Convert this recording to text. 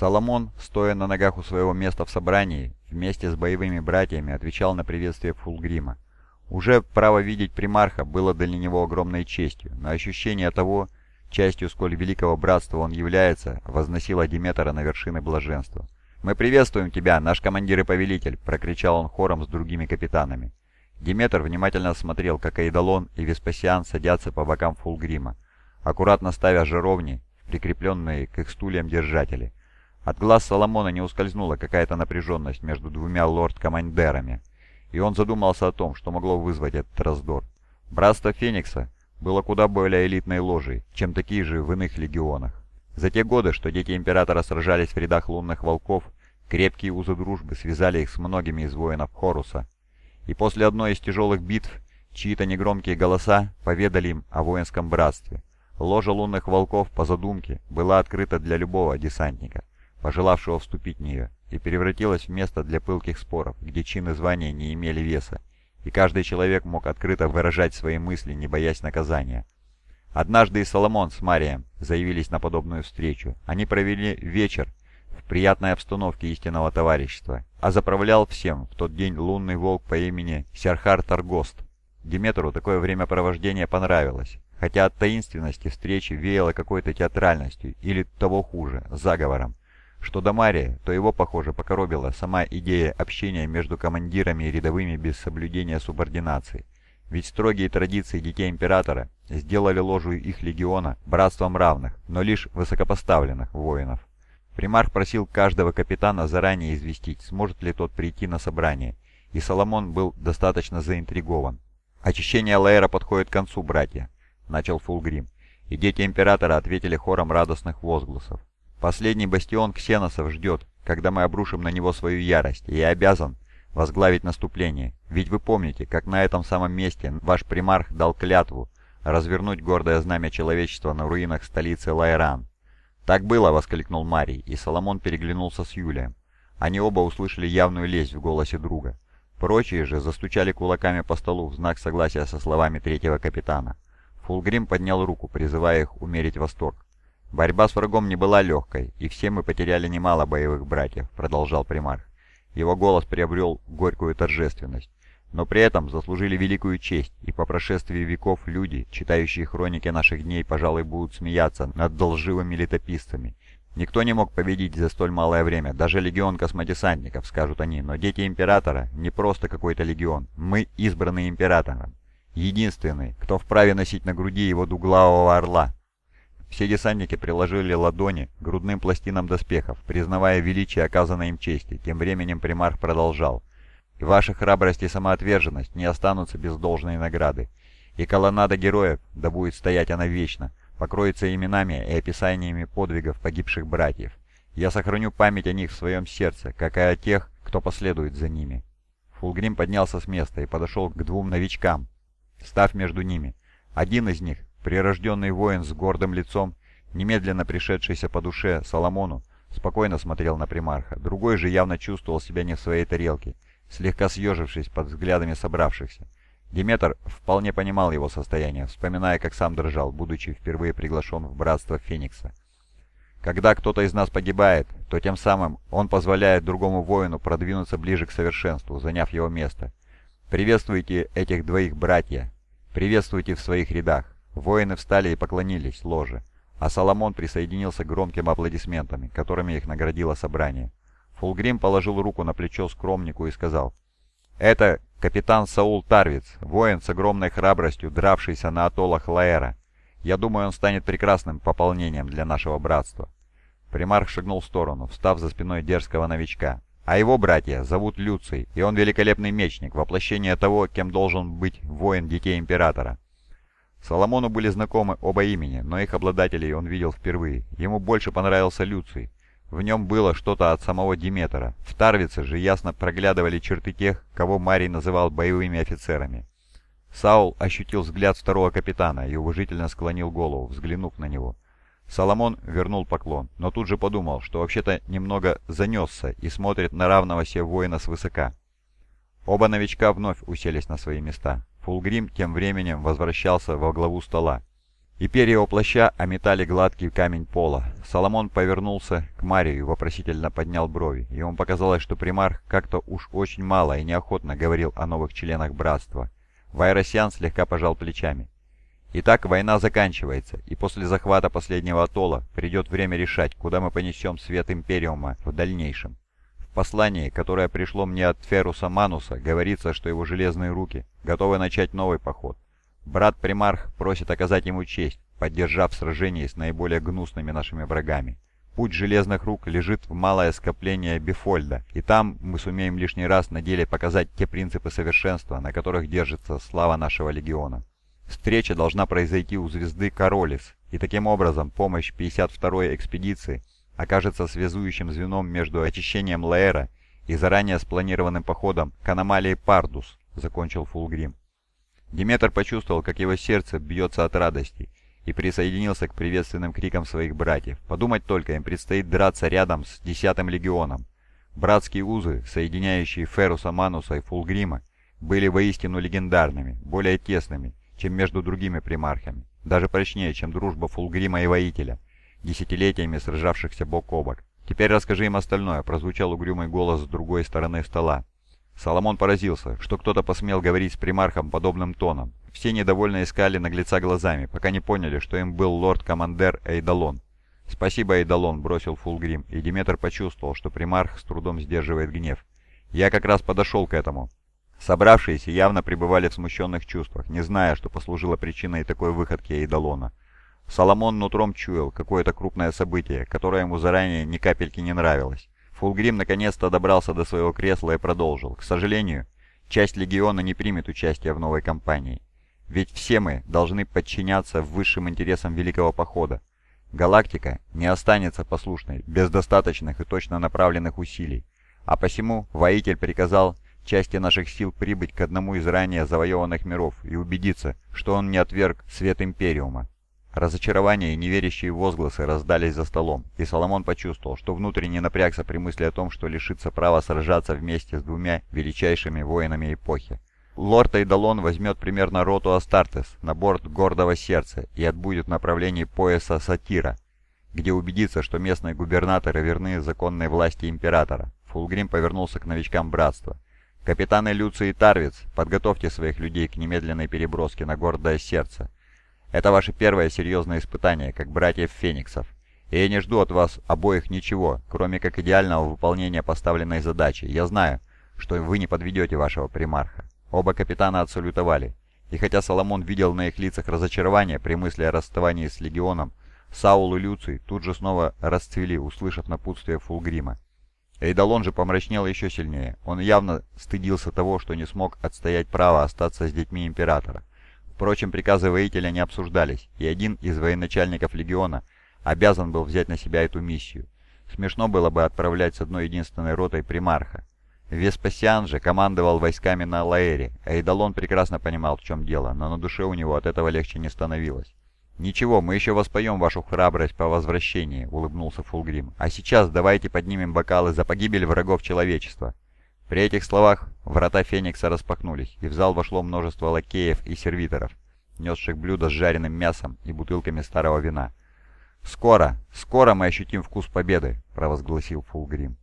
Соломон, стоя на ногах у своего места в собрании, вместе с боевыми братьями отвечал на приветствие Фулгрима. Уже право видеть примарха было для него огромной честью, но ощущение того, частью сколь великого братства он является, возносило Диметра на вершины блаженства. «Мы приветствуем тебя, наш командир и повелитель!» — прокричал он хором с другими капитанами. Диметр внимательно смотрел, как Эйдалон и Веспасиан садятся по бокам Фулгрима, аккуратно ставя жаровни, прикрепленные к их стульям держатели. От глаз Соломона не ускользнула какая-то напряженность между двумя лорд-командерами, и он задумался о том, что могло вызвать этот раздор. Братство Феникса было куда более элитной ложей, чем такие же в иных легионах. За те годы, что дети Императора сражались в рядах лунных волков, крепкие узы дружбы связали их с многими из воинов Хоруса. И после одной из тяжелых битв чьи-то негромкие голоса поведали им о воинском братстве. Ложа лунных волков, по задумке, была открыта для любого десантника, пожелавшего вступить в нее, и превратилась в место для пылких споров, где чины звания не имели веса, и каждый человек мог открыто выражать свои мысли, не боясь наказания. Однажды и Соломон с Марием заявились на подобную встречу. Они провели вечер в приятной обстановке истинного товарищества, а заправлял всем в тот день лунный волк по имени Серхар Таргост. Диметру такое времяпровождение понравилось, хотя от таинственности встречи веяло какой-то театральностью или, того хуже, заговором. Что до Мария, то его, похоже, покоробила сама идея общения между командирами и рядовыми без соблюдения субординации. Ведь строгие традиции детей Императора сделали ложу их легиона братством равных, но лишь высокопоставленных воинов. Примарх просил каждого капитана заранее известить, сможет ли тот прийти на собрание, и Соломон был достаточно заинтригован. «Очищение Лаэра подходит к концу, братья», — начал Фулгрим, и дети Императора ответили хором радостных возгласов. «Последний бастион ксеносов ждет, когда мы обрушим на него свою ярость, и я обязан возглавить наступление. Ведь вы помните, как на этом самом месте ваш примарх дал клятву развернуть гордое знамя человечества на руинах столицы Лайран. «Так было!» — воскликнул Марий, и Соломон переглянулся с Юлием. Они оба услышали явную лесть в голосе друга. Прочие же застучали кулаками по столу в знак согласия со словами третьего капитана. Фулгрим поднял руку, призывая их умерить восторг. «Борьба с врагом не была легкой, и все мы потеряли немало боевых братьев», — продолжал примарх. Его голос приобрел горькую торжественность. Но при этом заслужили великую честь, и по прошествии веков люди, читающие хроники наших дней, пожалуй, будут смеяться над долживыми летописцами. Никто не мог победить за столь малое время, даже легион космодесантников, скажут они, но дети Императора не просто какой-то легион, мы избранные Императором. Единственный, кто вправе носить на груди его дуглавого орла, все десантники приложили ладони к грудным пластинам доспехов, признавая величие оказанной им чести. Тем временем примарх продолжал. «И ваша храбрость и самоотверженность не останутся без должной награды. И колоннада героев, да будет стоять она вечно, покроется именами и описаниями подвигов погибших братьев. Я сохраню память о них в своем сердце, как и о тех, кто последует за ними». Фулгрим поднялся с места и подошел к двум новичкам, став между ними. Один из них, Прирожденный воин с гордым лицом, немедленно пришедшийся по душе Соломону, спокойно смотрел на примарха. Другой же явно чувствовал себя не в своей тарелке, слегка съежившись под взглядами собравшихся. Диметр вполне понимал его состояние, вспоминая, как сам дрожал, будучи впервые приглашен в братство Феникса. Когда кто-то из нас погибает, то тем самым он позволяет другому воину продвинуться ближе к совершенству, заняв его место. Приветствуйте этих двоих братья, приветствуйте в своих рядах. Воины встали и поклонились ложе, а Соломон присоединился к громким аплодисментами, которыми их наградило собрание. Фулгрим положил руку на плечо скромнику и сказал, «Это капитан Саул Тарвиц, воин с огромной храбростью, дравшийся на атоллах Лаэра. Я думаю, он станет прекрасным пополнением для нашего братства». Примарх шагнул в сторону, встав за спиной дерзкого новичка. А его братья зовут Люций, и он великолепный мечник, воплощение того, кем должен быть воин детей Императора. Соломону были знакомы оба имени, но их обладателей он видел впервые. Ему больше понравился Люций. В нем было что-то от самого Диметра. В Тарвице же ясно проглядывали черты тех, кого Марий называл боевыми офицерами. Саул ощутил взгляд второго капитана и уважительно склонил голову, взглянув на него. Соломон вернул поклон, но тут же подумал, что вообще-то немного занесся и смотрит на равного себе воина свысока. Оба новичка вновь уселись на свои места. Фулгрим тем временем возвращался во главу стола. и перья его плаща ометали гладкий камень пола. Соломон повернулся к Марию и вопросительно поднял брови. Ему показалось, что примарх как-то уж очень мало и неохотно говорил о новых членах братства. Вайросян слегка пожал плечами. Итак, война заканчивается, и после захвата последнего атолла придет время решать, куда мы понесем свет Империума в дальнейшем. В послании, которое пришло мне от Феруса Мануса, говорится, что его железные руки готовы начать новый поход. Брат Примарх просит оказать ему честь, поддержав сражение с наиболее гнусными нашими врагами. Путь железных рук лежит в малое скопление Бифольда, и там мы сумеем лишний раз на деле показать те принципы совершенства, на которых держится слава нашего легиона. Встреча должна произойти у звезды Королис, и таким образом помощь 52-й экспедиции окажется связующим звеном между очищением Лаэра и заранее спланированным походом к аномалии Пардус, закончил Фулгрим. Диметр почувствовал, как его сердце бьется от радости, и присоединился к приветственным крикам своих братьев. Подумать только, им предстоит драться рядом с десятым легионом. Братские узы, соединяющие Феруса Мануса и Фулгрима, были воистину легендарными, более тесными, чем между другими примархами, даже прочнее, чем дружба Фулгрима и Воителя, десятилетиями сражавшихся бок о бок. «Теперь расскажи им остальное», — прозвучал угрюмый голос с другой стороны стола. Соломон поразился, что кто-то посмел говорить с примархом подобным тоном. Все недовольно искали наглеца глазами, пока не поняли, что им был лорд-командер Эйдалон. «Спасибо, Эйдалон», — бросил Фулгрим, и Диметр почувствовал, что примарх с трудом сдерживает гнев. «Я как раз подошел к этому». Собравшиеся явно пребывали в смущенных чувствах, не зная, что послужило причиной такой выходки Эйдалона. Соломон нутром чуял какое-то крупное событие, которое ему заранее ни капельки не нравилось. Фулгрим наконец-то добрался до своего кресла и продолжил. К сожалению, часть легиона не примет участие в новой кампании. Ведь все мы должны подчиняться высшим интересам Великого Похода. Галактика не останется послушной без достаточных и точно направленных усилий. А посему воитель приказал части наших сил прибыть к одному из ранее завоеванных миров и убедиться, что он не отверг свет Империума. Разочарование и неверящие возгласы раздались за столом, и Соломон почувствовал, что внутренне напрягся при мысли о том, что лишится права сражаться вместе с двумя величайшими воинами эпохи. Лорд Эйдалон возьмет примерно роту Астартес на борт гордого сердца и отбудет в направлении пояса Сатира, где убедится, что местные губернаторы верны законной власти императора. Фулгрим повернулся к новичкам братства. «Капитаны Люций и Тарвиц, подготовьте своих людей к немедленной переброске на гордое сердце. Это ваше первое серьезное испытание, как братьев Фениксов. И я не жду от вас обоих ничего, кроме как идеального выполнения поставленной задачи. Я знаю, что вы не подведете вашего примарха». Оба капитана отсалютовали. И хотя Соломон видел на их лицах разочарование при мысли о расставании с легионом, Саул и Люций тут же снова расцвели, услышав напутствие Фулгрима. Эйдалон же помрачнел еще сильнее. Он явно стыдился того, что не смог отстоять право остаться с детьми Императора. Впрочем, приказы воителя не обсуждались, и один из военачальников легиона обязан был взять на себя эту миссию. Смешно было бы отправлять с одной единственной ротой примарха. Веспасиан же командовал войсками на Лаэре, а Эйдалон прекрасно понимал, в чем дело, но на душе у него от этого легче не становилось. «Ничего, мы еще воспоем вашу храбрость по возвращении», — улыбнулся Фулгрим. «А сейчас давайте поднимем бокалы за погибель врагов человечества». При этих словах врата Феникса распахнулись, и в зал вошло множество лакеев и сервиторов, несших блюда с жареным мясом и бутылками старого вина. «Скоро, скоро мы ощутим вкус победы», — провозгласил Фулгрим.